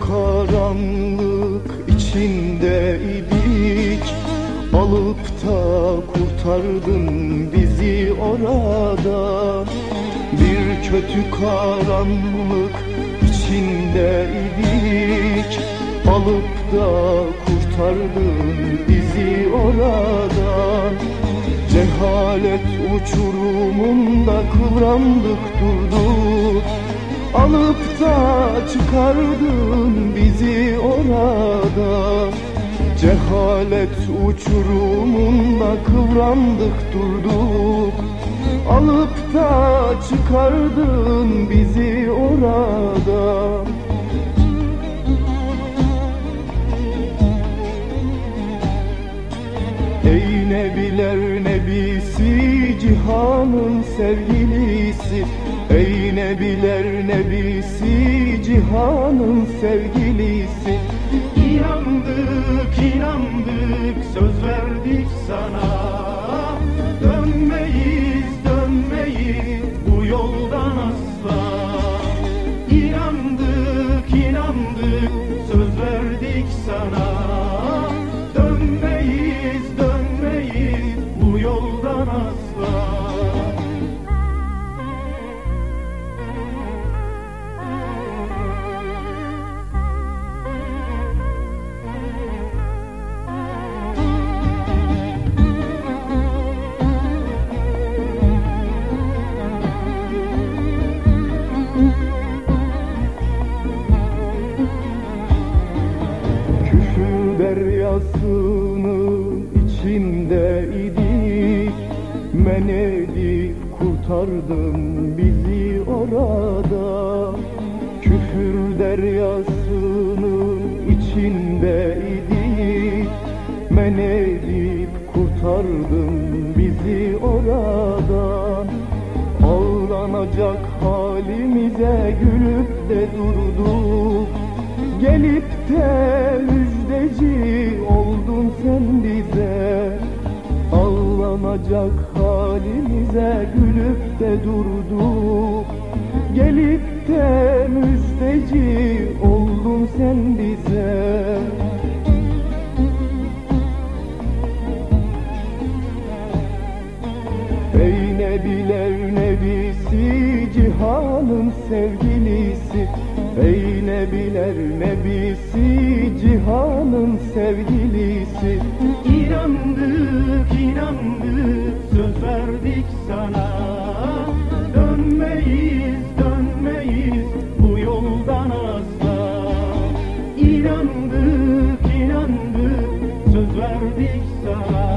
karanlık içindeydik Alıp da kurtardın bizi orada. Bir kötü karanlık içindeydik Alıp da kurtardın bizi oradan Cehalet uçurumunda kıvrandık durduk Alıp da çıkardın bizi orada. Cehalet uçurumunda kıvrandık durduk. Alıp da çıkardın bizi orada. Ey nebiler nebisi cihanın sevgilisi Ey nebiler nebisi cihanın sevgilisi. İnandık inandık söz verdik sana. Dönmeyiz dönmeyiz bu yoldan asla. İnandık inandık söz verdik sana Küfür deryasının içindeydik Men edip kurtardın bizi orada. Küfür deryasının içindeydik Men edip kurtardın bizi oradan Ağlanacak halimize gülüp de durduk. Gelip de müjdeci oldun sen bize. Ağlanacak halimize gülüp de durduk. Gelip de müjdeci oldun sen bize. Ey nebiler nebisi cihanın sevgilisi Ey nebiler nebisi cihanın sevgilisi. İnandık inandık söz verdik sana. Dönmeyiz dönmeyiz bu yoldan asla. İnandık inandık söz verdik sana